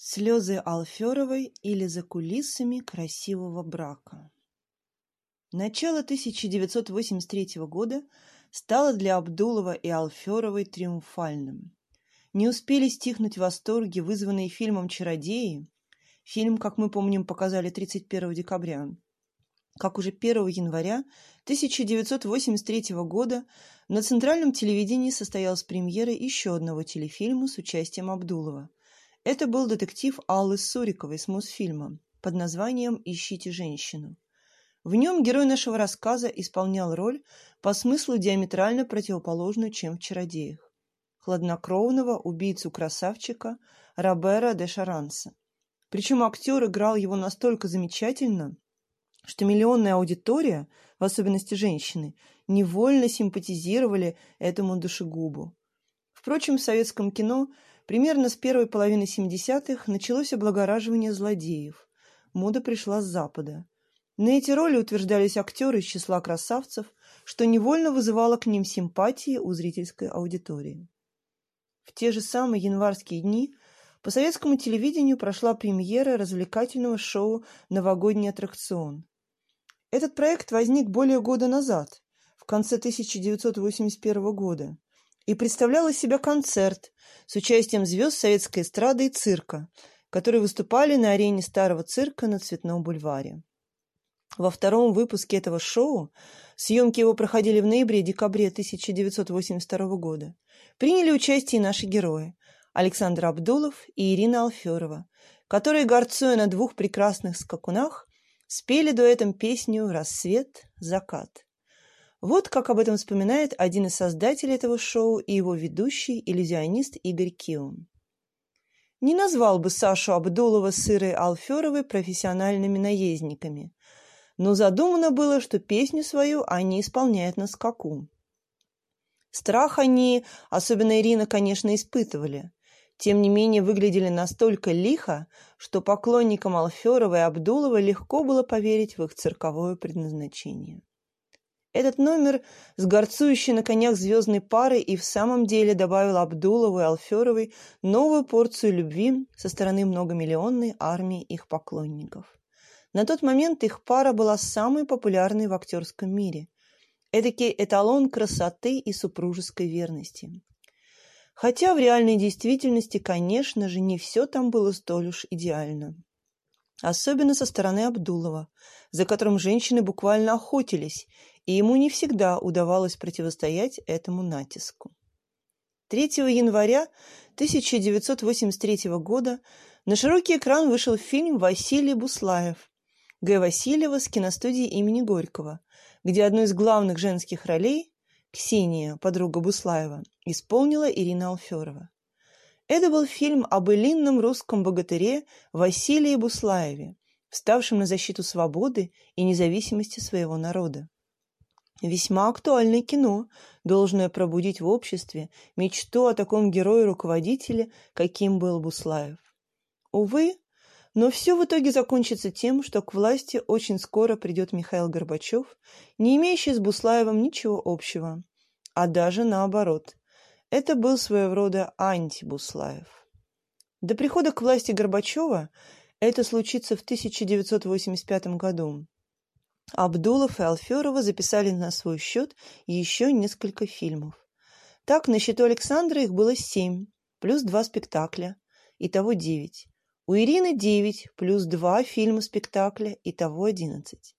Слезы Алферовой или за кулисами красивого брака. Начало 1983 года стало для Абдулова и Алферовой триумфальным. Не успели стихнуть восторги, вызванные фильмом «Чародеи». Фильм, как мы помним, показали 31 декабря. Как уже 1 января 1983 года на центральном телевидении состоялась премьера еще одного телефильма с участием Абдулова – это был детектив Аллы Суриковой с Мосфильма под названием «Ищите женщину». В нем герой нашего рассказа исполнял роль по смыслу диаметрально противоположную, чем в «Чародеях». Хладнокровного убийцу-красавчика Робера де Шаранса. Причем актер играл его настолько замечательно, что миллионная аудитория, в особенности женщины, невольно симпатизировали этому душегубу. Впрочем, в советском кино Примерно с первой половины 70-х началось облагораживание злодеев. Мода пришла с Запада. На эти роли утверждались актеры из числа красавцев, что невольно вызывало к ним симпатии у зрительской аудитории. В те же самые январские дни по советскому телевидению прошла премьера развлекательного шоу «Новогодний аттракцион». Этот проект возник более года назад, в конце 1981 года, и представлял из себя концерт с участием звезд советской эстрады и цирка, которые выступали на арене старого цирка на Цветном бульваре. Во втором выпуске этого шоу, съемки его проходили в ноябре декабре 1982 года, приняли участие наши герои Александр Абдулов и Ирина Алферова, которые, горцуя на двух прекрасных скакунах, спели дуэтом песню «Рассвет, закат». Вот как об этом вспоминает один из создателей этого шоу и его ведущий, иллюзионист Игорь Киум. Не назвал бы Сашу Абдулова с Ирой Алферовой профессиональными наездниками, но задумано было, что песню свою они исполняют на скаку. Страх они, особенно Ирина, конечно, испытывали. Тем не менее, выглядели настолько лихо, что поклонникам Алферова и Абдулова легко было поверить в их цирковое предназначение. Этот номер с горцующей на конях звездной парой и в самом деле добавил Абдулову и Алферовой новую порцию любви со стороны многомиллионной армии их поклонников. На тот момент их пара была самой популярной в актерском мире. Эдакий эталон красоты и супружеской верности. Хотя в реальной действительности, конечно же, не все там было столь уж идеально. Особенно со стороны Абдулова, за которым женщины буквально охотились и ему не всегда удавалось противостоять этому натиску. 3 января 1983 года на широкий экран вышел фильм «Василий Буслаев» Г. Васильева с киностудии имени Горького, где одну из главных женских ролей, Ксения, подруга Буслаева, исполнила Ирина Алферова. Это был фильм об элинном русском богатыре Василии Буслаеве, вставшем на защиту свободы и независимости своего народа. Весьма актуальное кино, должное пробудить в обществе мечту о таком герое-руководителе, каким был Буслаев. Увы, но все в итоге закончится тем, что к власти очень скоро придет Михаил Горбачев, не имеющий с Буслаевым ничего общего, а даже наоборот. Это был своего рода анти-Буслаев. До прихода к власти Горбачева это случится в 1985 году. Абдулов и Алферова записали на свой счет еще несколько фильмов. Так, на счету Александра их было семь, плюс два спектакля, итого девять. У Ирины девять, плюс два фильма-спектакля, итого одиннадцать.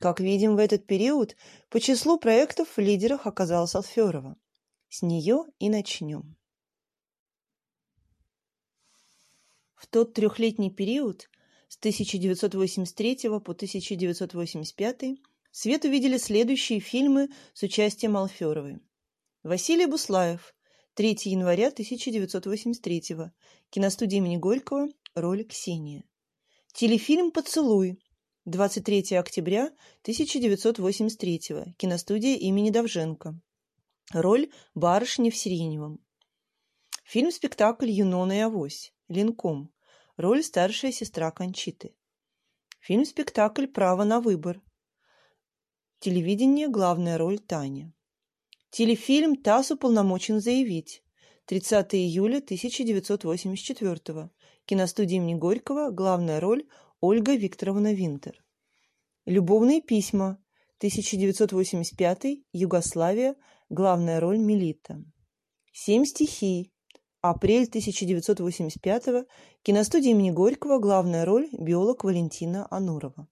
Как видим, в этот период по числу проектов в лидерах оказалась Алферова. С нее и начнем. В тот трехлетний период с 1983 по 1985 свет увидели следующие фильмы с участием Алферовой. Василий Буслаев, 3 января 1983 киностудия имени Горького, роль Ксения. Телефильм «Поцелуй», 23 октября 1983 киностудия имени Давженко. Роль барышни в Сиреневом. Фильм-спектакль «Юнона и Авось», Ленком, Роль старшая сестра Кончиты. Фильм-спектакль «Право на выбор». Телевидение. Главная роль Таня. Телефильм «ТАСС уполномочен заявить». 30 июля 1984 Киностудия имени Горького. Главная роль Ольга Викторовна Винтер. Любовные письма. 1985. Югославия. Главная роль Мелита. Семь стихий. Апрель 1985. Киностудия имени Горького. Главная роль биолог Валентина Анурова.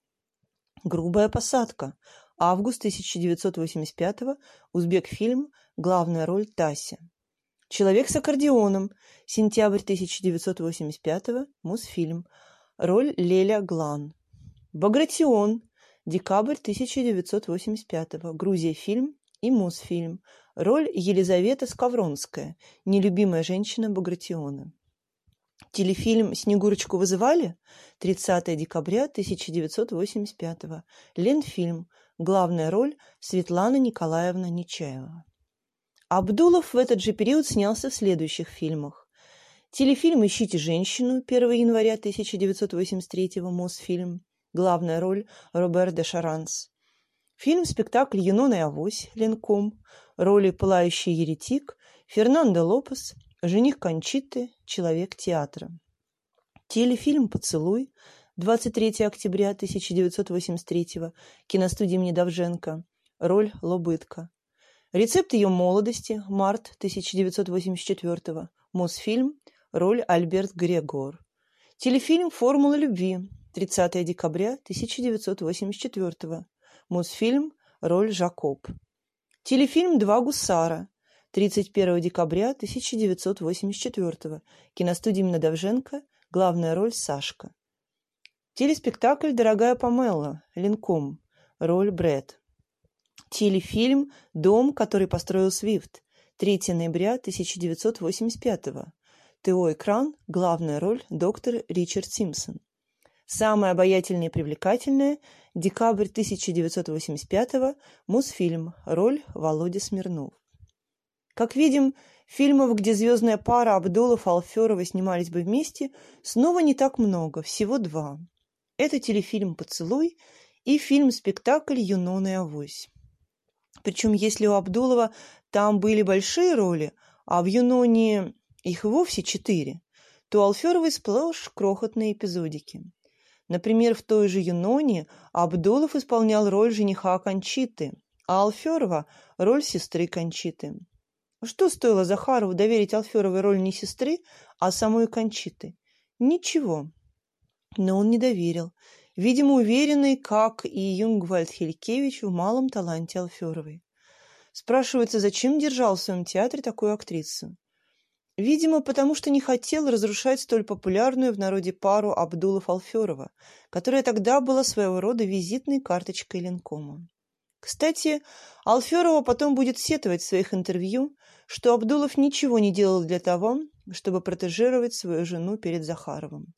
Грубая посадка. Август 1985. Узбекфильм. Главная роль Тася. Человек с аккордеоном. Сентябрь 1985. Мосфильм. Роль Леля Глан. Багратион. Декабрь 1985. Грузия фильм и Мосфильм. Роль Елизавета Скавронская, нелюбимая женщина Багратиона. Телефильм «Снегурочку вызывали» 30 декабря 1985 Ленфильм. Главная роль Светлана Николаевна Нечаева. Абдулов в этот же период снялся в следующих фильмах. Телефильм «Ищите женщину» 1 января 1983 Мосфильм. Главная роль Робер де Шаранс. Фильм-спектакль «Юнона и Авось» Ленком. Роли «Пылающий еретик», Фернандо Лопес, жених Кончиты, человек театра. Телефильм «Поцелуй» 23 октября 1983 киностудии имени Давженко. Роль Лобытка. Рецепт ее молодости. Март 1984 Мосфильм. Роль Альберт Грегор. Телефильм «Формула любви» 30 декабря 1984 Мосфильм. Роль Жакоб. Телефильм «Два гусара» 31 декабря 1984 Киностудия имени Давженко. Главная роль Сашка. Телеспектакль «Дорогая Памела» Линком. Роль Брэд. Телефильм «Дом, который построил Свифт» 3 ноября 1985 ТО-экран. Главная роль доктор Ричард Симпсон. Самая обаятельная и привлекательная – декабрь 1985 Мосфильм. Роль Володя Смирнов. Как видим, фильмов, где звездная пара Абдулов-Алферова снимались бы вместе, снова не так много, всего два. Это телефильм «Поцелуй» и фильм-спектакль «Юнона и Авось». Причем, если у Абдулова там были большие роли, а в «Юноне» их вовсе четыре, то у Алферовой сплошь крохотные эпизодики. Например, в той же «Юноне» Абдулов исполнял роль жениха Кончиты, а Алферова – роль сестры Кончиты. Что стоило Захарову доверить Алферовой роль не сестры, а самой Кончиты? Ничего. Но он не доверил, видимо, уверенный, как и Юнгвальд Хелькевич, в малом таланте Алферовой. Спрашивается, зачем держал в своем театре такую актрису? Видимо, потому что не хотел разрушать столь популярную в народе пару Абдулов-Алферова, которая тогда была своего рода визитной карточкой Ленкома. Кстати, Алферова потом будет сетовать в своих интервью, что Абдулов ничего не делал для того, чтобы протежировать свою жену перед Захаровым.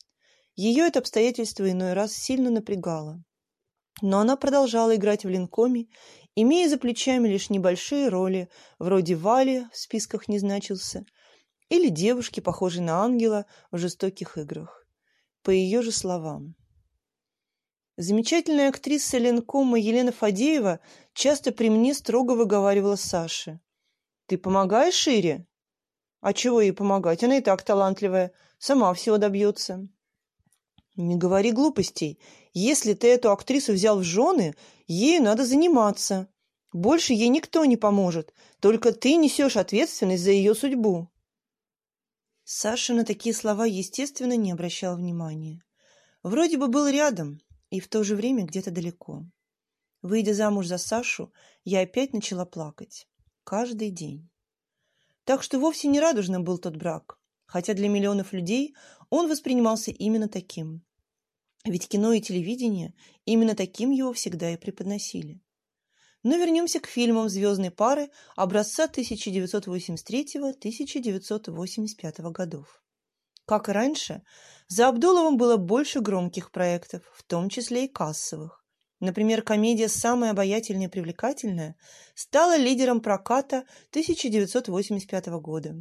Ее это обстоятельство иной раз сильно напрягало. Но она продолжала играть в Ленкоме, имея за плечами лишь небольшие роли, вроде Вали в списках не значился, или девушки, похожей на ангела в жестоких играх. По ее же словам. Замечательная актриса Ленкома Елена Фадеева часто при мне строго выговаривала Саше. «Ты помогаешь Шире?» «А чего ей помогать? Она и так талантливая, сама всего добьется». «Не говори глупостей. Если ты эту актрису взял в жены, ею надо заниматься. Больше ей никто не поможет, только ты несешь ответственность за ее судьбу». Саша на такие слова, естественно, не обращал внимания. Вроде бы был рядом и в то же время где-то далеко. Выйдя замуж за Сашу, я опять начала плакать. Каждый день. Так что вовсе не радужным был тот брак, хотя для миллионов людей он воспринимался именно таким. Ведь кино и телевидение именно таким его всегда и преподносили. Но вернемся к фильмам звездной пары образца 1983-1985 годов. Как и раньше, за Абдуловым было больше громких проектов, в том числе и кассовых. Например, комедия «Самая обаятельная и привлекательная» стала лидером проката 1985 года.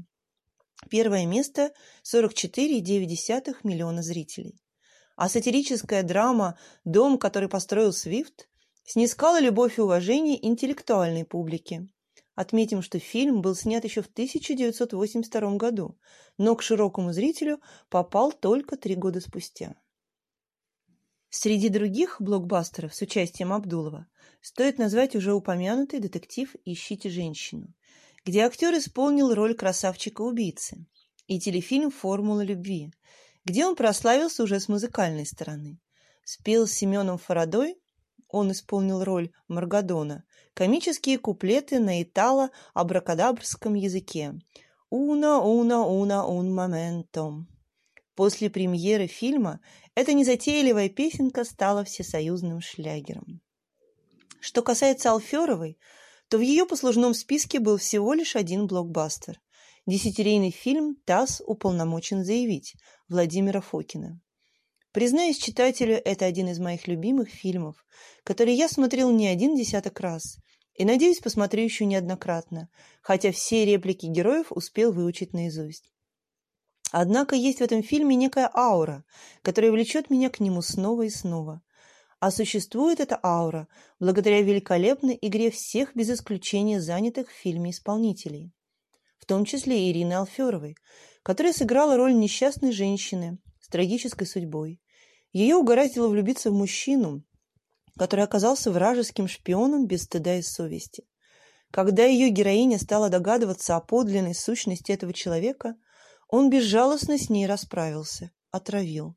Первое место – 44,9 миллиона зрителей. А сатирическая драма «Дом, который построил Свифт» снискала любовь и уважение интеллектуальной публики. Отметим, что фильм был снят еще в 1982 году, но к широкому зрителю попал только три года спустя. Среди других блокбастеров с участием Абдулова стоит назвать уже упомянутый детектив «Ищите женщину», где актер исполнил роль красавчика-убийцы, и телефильм «Формула любви», где он прославился уже с музыкальной стороны. Спел с Семеном Фарадой, он исполнил роль Маргадона, комические куплеты на итало-абракадабрском языке «Уна, уна, уна, ун моментом». После премьеры фильма эта незатейливая песенка стала всесоюзным шлягером. Что касается Алферовой, то в ее послужном списке был всего лишь один блокбастер – десятирейный фильм «ТАСС уполномочен заявить» Владимира Фокина. Признаюсь читателю, это один из моих любимых фильмов, который я смотрел не один десяток раз и, надеюсь, посмотрю еще неоднократно, хотя все реплики героев успел выучить наизусть. Однако есть в этом фильме некая аура, которая влечет меня к нему снова и снова. А существует эта аура благодаря великолепной игре всех без исключения занятых в фильме исполнителей, в том числе Ирины Алферовой, которая сыграла роль несчастной женщины с трагической судьбой. Ее угораздило влюбиться в мужчину, который оказался вражеским шпионом без стыда и совести. Когда ее героиня стала догадываться о подлинной сущности этого человека, он безжалостно с ней расправился, отравил.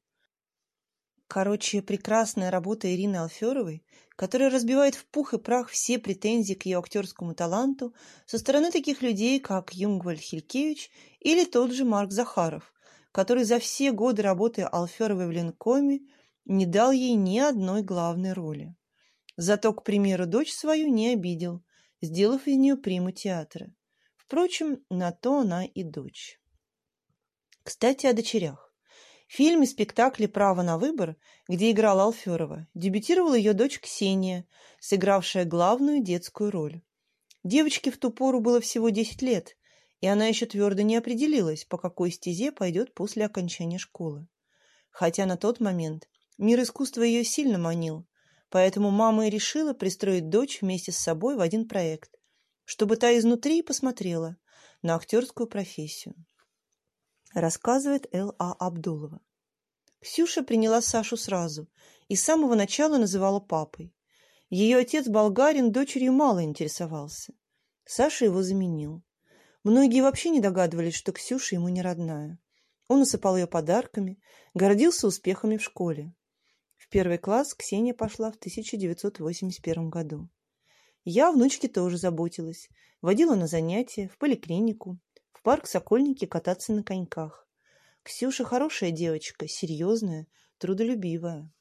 Короче, прекрасная работа Ирины Алферовой, которая разбивает в пух и прах все претензии к ее актерскому таланту со стороны таких людей, как Юнгвальд Хилькевич или тот же Марк Захаров, который за все годы работы Алферовой в Ленкоме не дал ей ни одной главной роли. Зато, к примеру, дочь свою не обидел, сделав из нее приму театра. Впрочем, на то она и дочь. Кстати, о дочерях. В фильме спектакле «Право на выбор», где играла Алферова, дебютировала ее дочь Ксения, сыгравшая главную детскую роль. Девочке в ту пору было всего 10 лет, и она еще твердо не определилась, по какой стезе пойдет после окончания школы. Хотя на тот момент мир искусства ее сильно манил, поэтому мама и решила пристроить дочь вместе с собой в один проект, чтобы та изнутри посмотрела на актерскую профессию рассказывает Л.А. Абдулова. Ксюша приняла Сашу сразу и с самого начала называла папой. Ее отец болгарин дочерью мало интересовался. Саша его заменил. Многие вообще не догадывались, что Ксюша ему не родная. Он усыпал ее подарками, гордился успехами в школе. В первый класс Ксения пошла в 1981 году. Я о внучке тоже заботилась. Водила на занятия, в поликлинику, в парк Сокольники кататься на коньках. Ксюша хорошая девочка, серьезная, трудолюбивая.